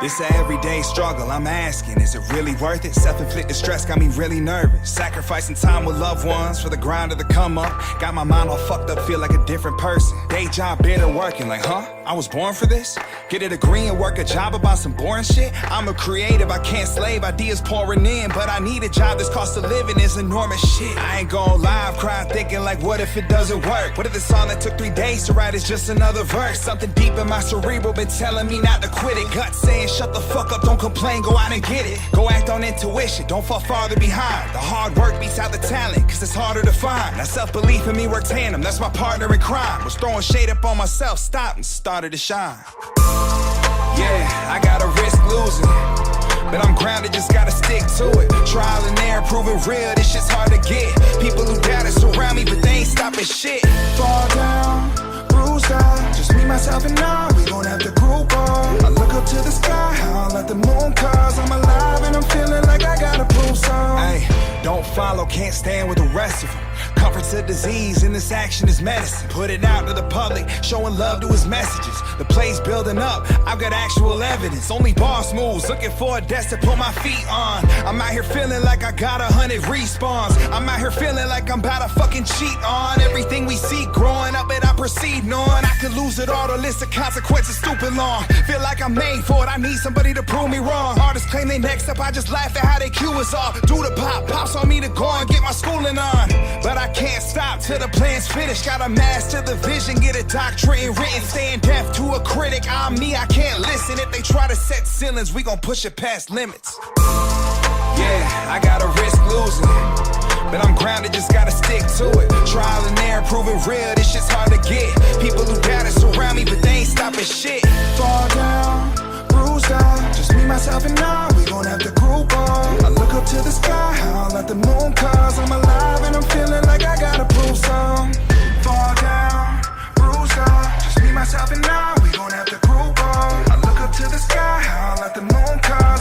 This a everyday struggle, I'm asking, is it really worth it? Self-inflicted stress got me really nervous. Sacrificing time with loved ones for the grind of the come up. Got my mind all fucked up, feel like a different person. Day job, bitter working, like, huh? I was born for this? Get a degree and work a job about some boring shit? I'm a creative, I can't slave, ideas pouring in. But I need a job that's cost of living is enormous shit. I ain't gon' lie, I'm crying thinking like, what if it doesn't work? What if the song that took three days to write is just another verse? Something deep in my cerebral been telling me not to quit it. Gut saying, shut the fuck up, don't complain, go out and get it. Go act on intuition, don't fall farther behind. The hard work beats out the talent, cause it's harder to find. Now self belief in me work tandem, that's my partner in crime. Was throwing shade up on myself, stopped and started to shine. Yeah, I gotta risk losing. But I'm grounded, just gotta stick to it. Trial and error, proving real, this shit's hard to get. People who doubt it surround me, but they ain't stopping shit. Fall down, up. Just me, myself, and I. We gon' have to group up. I look up to the sky, howl at the moon, cause I'm alive and I'm feeling like I gotta prove some. Hey, don't follow, can't stand with the rest of them. Comfort's a disease, and this action is medicine. Put it out to the public, showing love to his messages. The play's building up, I've got actual evidence. Only boss moves, looking for a desk to put my feet on. I'm out here feeling like I got a hundred respawns. I'm out here feeling like I'm about to fucking cheat on everything we see growing up, and I proceed on. I could lose it all, the list of consequences stupid long. Feel like I'm made for it, I need somebody to prove me wrong. Artists claim they next up, I just laugh at how they cue us off. Do the pop, pops on me to go and get my schooling on. But I can't stop till the plan's finished. Gotta master the vision, get a doctrine written. Staying deaf to a critic, I'm me, I can't listen. If they try to set ceilings, we gon' push it past limits. Yeah, I gotta risk losing. But I'm grounded, just gotta stick to it. Trial and error, proving real, this shit's hard to get. People who doubt it surround me, but they ain't stopping shit. Fall down, bruised out. Just me, myself, and I. We gon' have to group up. I look up to the sky, howl at the moon, cause I'm alive and I'm feeling like I gotta prove some. Fall down, bruised out. Just me, myself, and I. We gon' have to group up. I look up to the sky, howl at the moon, cause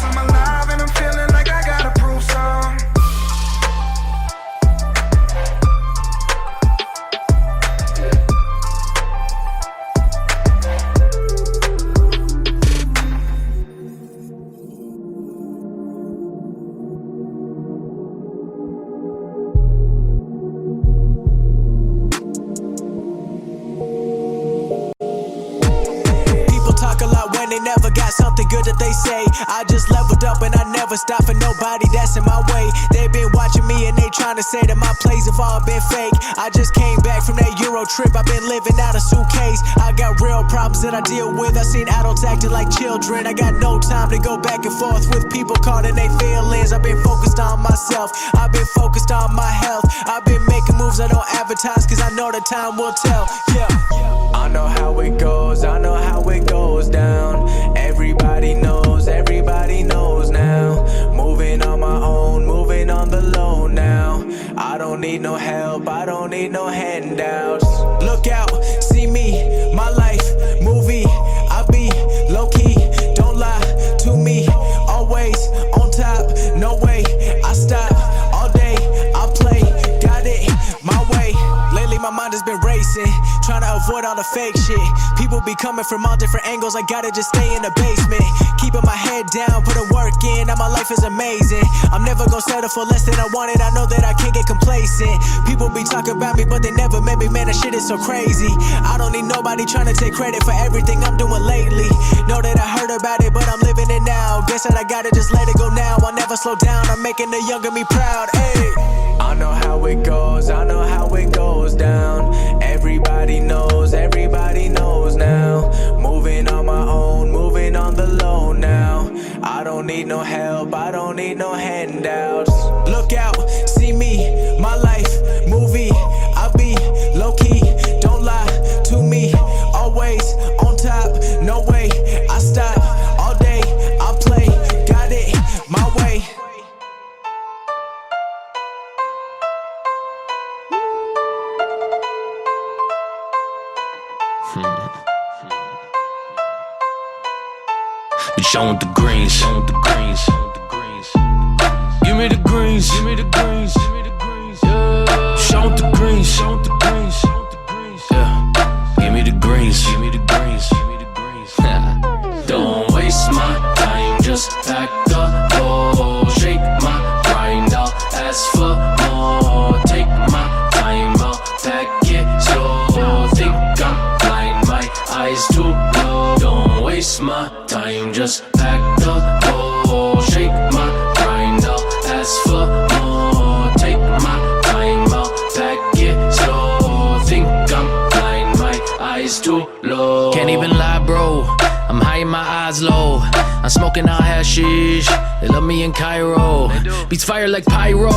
something good that they say. I just leveled up and I never stop for nobody that's in my way. They been watching me and they trying to say that my plays have all been fake. I just came back from that Euro trip. I've been living out a suitcase. I got real problems that I deal with. I seen adults acting like children. I got no time to go back and forth with people caught in their feelings. I've been focused on myself. I've been focused on my health. I've been making moves I don't advertise cause I know the time will tell. Yeah. I know how it goes, I know how it goes down. Everybody knows, everybody knows now. Moving on my own, moving on the low now. I don't need no help, I don't need no handouts. Avoid all the fake shit. People be coming from all different angles, I gotta just stay in the basement. Keeping my head down, putting work in, now my life is amazing. I'm never gonna settle for less than I wanted, I know that I can't get complacent. People be talking about me, but they never met me, man, that shit is so crazy. I don't need nobody trying to take credit for everything I'm doing lately. Know that I heard about it, but I'm living it now. Guess that I gotta just let it go now. I'll never slow down, I'm making the younger me proud. I know how it goes, I know how it goes down. Everybody knows, need no help, I don't need no handouts. Look out, see me, my life, movie. I be low key, don't lie to me. Always on top, no way, I stop all day. I play, got it my way. I the greens. Greens. Give me the greens. Yeah. Bitch, I want the greens. I want the greens. Yeah. Give me the greens. Give me the greens. Don't waste my time, just pack low. I'm smoking on hashish. They love me in Cairo. Beats fire like pyro.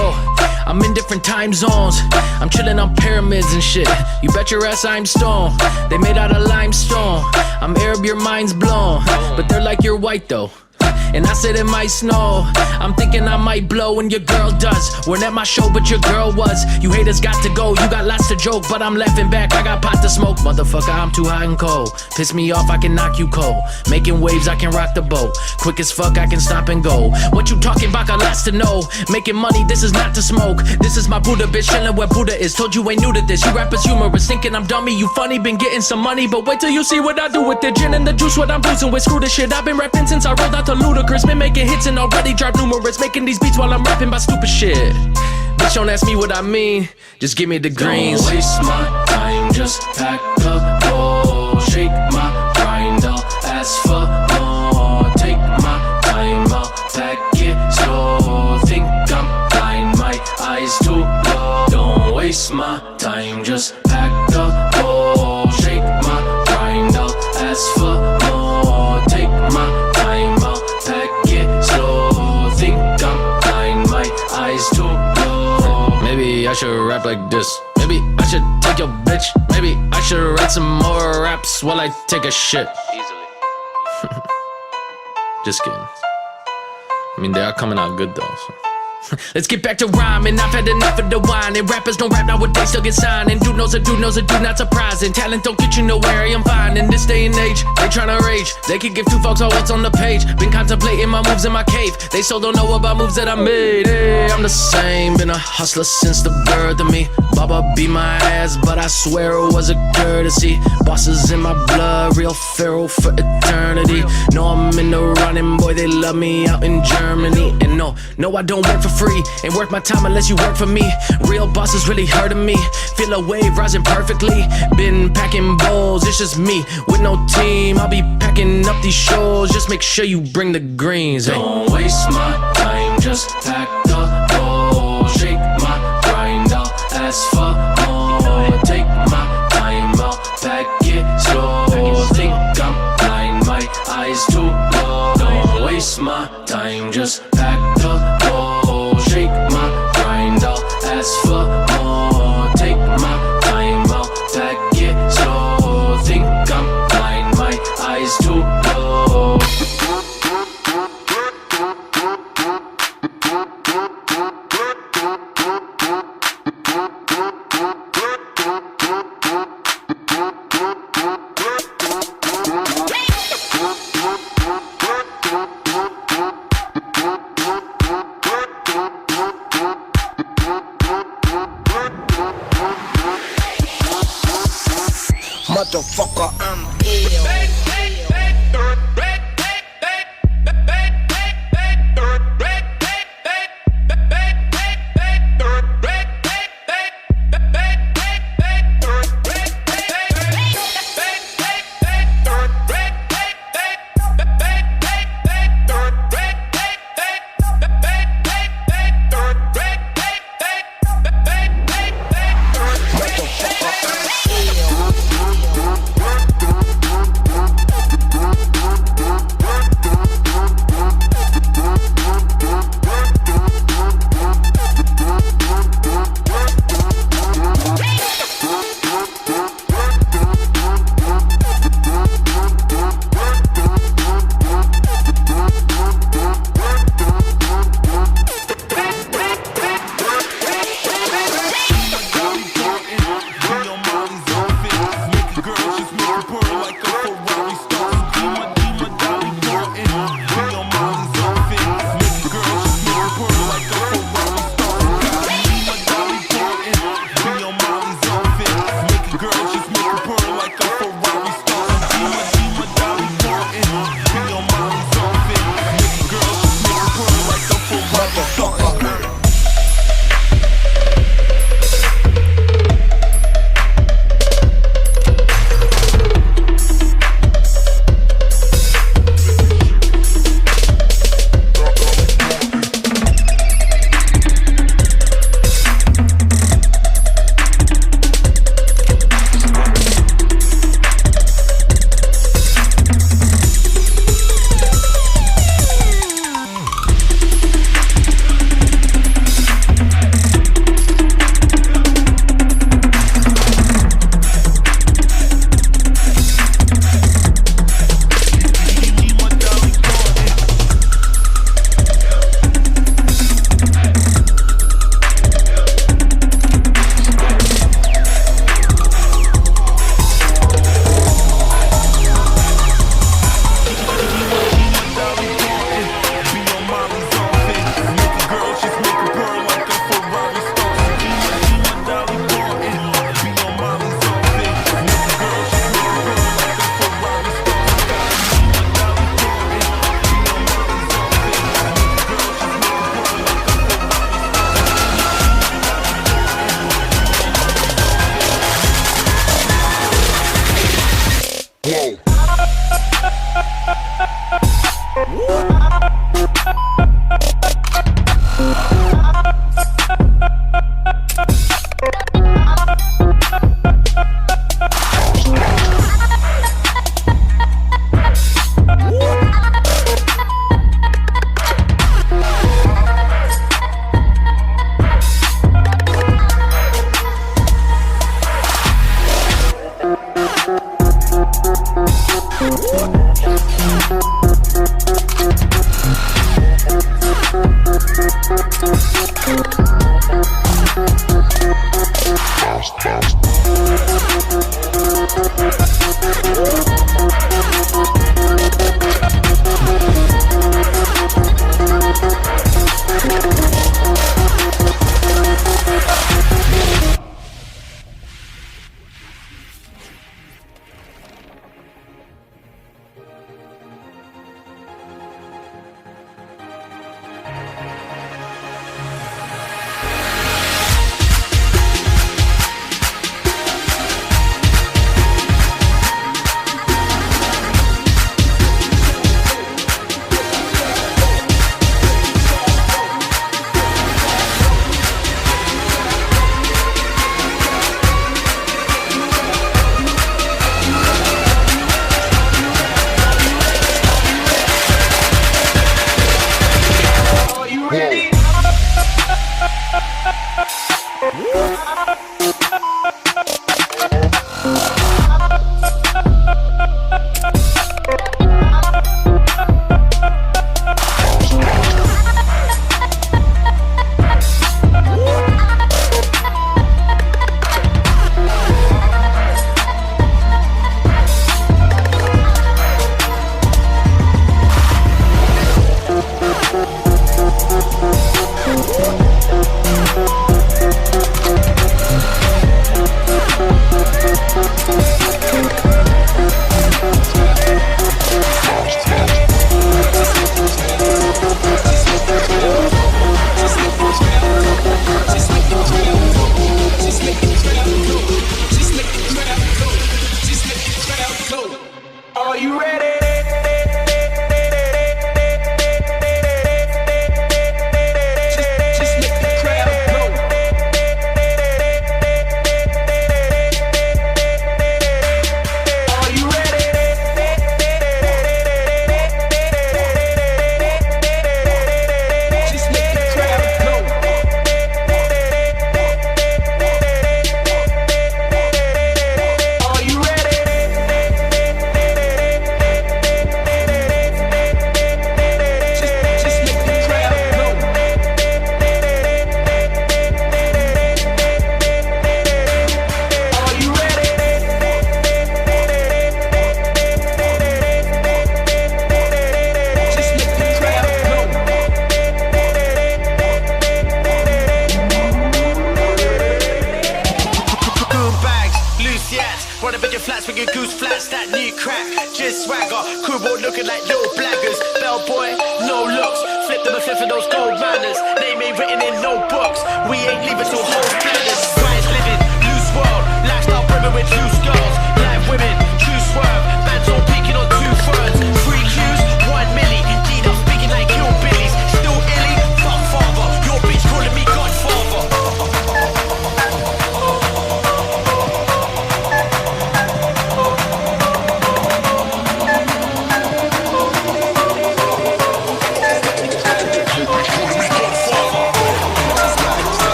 I'm in different time zones. I'm chilling on pyramids and shit. You bet your ass I'm stone. They made out of limestone. I'm Arab, your mind's blown. But they're like you're white though. And I said it might snow. I'm thinking I might blow, and your girl does. Weren't at my show, but your girl was. You haters got to go, you got lots to joke, but I'm laughing back. I got pot to smoke, motherfucker. I'm too hot and cold. Piss me off, I can knock you cold. Making waves, I can rock the boat. Quick as fuck, I can stop and go. What you talking about? Got lots to know. Making money, this is not to smoke. This is my Buddha, bitch. Chillin' where Buddha is. Told you ain't new to this. You rappers humorous, thinking I'm dummy. You funny, been getting some money, but wait till you see what I do with the gin and the juice. What I'm boozing with. Screw the shit. I've been rapping since I rolled out to Ludacris. Been making hits and already dropped numerous. Making these beats while I'm rapping about stupid shit. Bitch, don't ask me what I mean. Just give me the greens. Don't waste my time, just pack up bowl. Shake my grind, I'll ask for more. Take my time, I'll pack it slow. Think I'm blind, my eyes too low. Don't waste my time, just should rap like this. Maybe I should take your bitch. Maybe I should write some more raps while I take a shit. Easily. Just kidding. I mean, they are coming out good though. so. Let's get back to rhyming. I've had enough of the wine. And rappers don't rap now nowadays, still get signed. And dude knows a dude knows a dude, not surprising. Talent don't get you nowhere, I am fine. In this day and age, they tryna rage. They can give two fucks on what's on the page. Been contemplating my moves in my cave. They still don't know about moves that I made. Hey, I'm the same, been a hustler since the birth of me. Baba beat my ass, but I swear it was a courtesy. Bosses in my blood, real feral for eternity. No, I'm in the running, boy, they love me out in Germany. And no, no, I don't work for free. Ain't worth my time unless you work for me. Real bosses really hurting me. Feel a wave rising perfectly. Been packing bowls, it's just me with no team. I'll be packing up these shows. Just make sure you bring the greens. Hey. Don't waste my time, just pack the bowl. Shake my grind, I'll ask for more. Take my time, I'll pack it slow. Think I'm blind, my eyes too low. Don't waste my time, just pack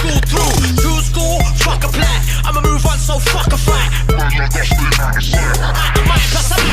school through. Through school, fuck a plan. I'ma move on, so fuck a fight. I might pass